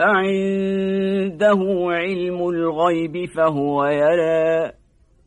أعنده علم الغيب فهو يرى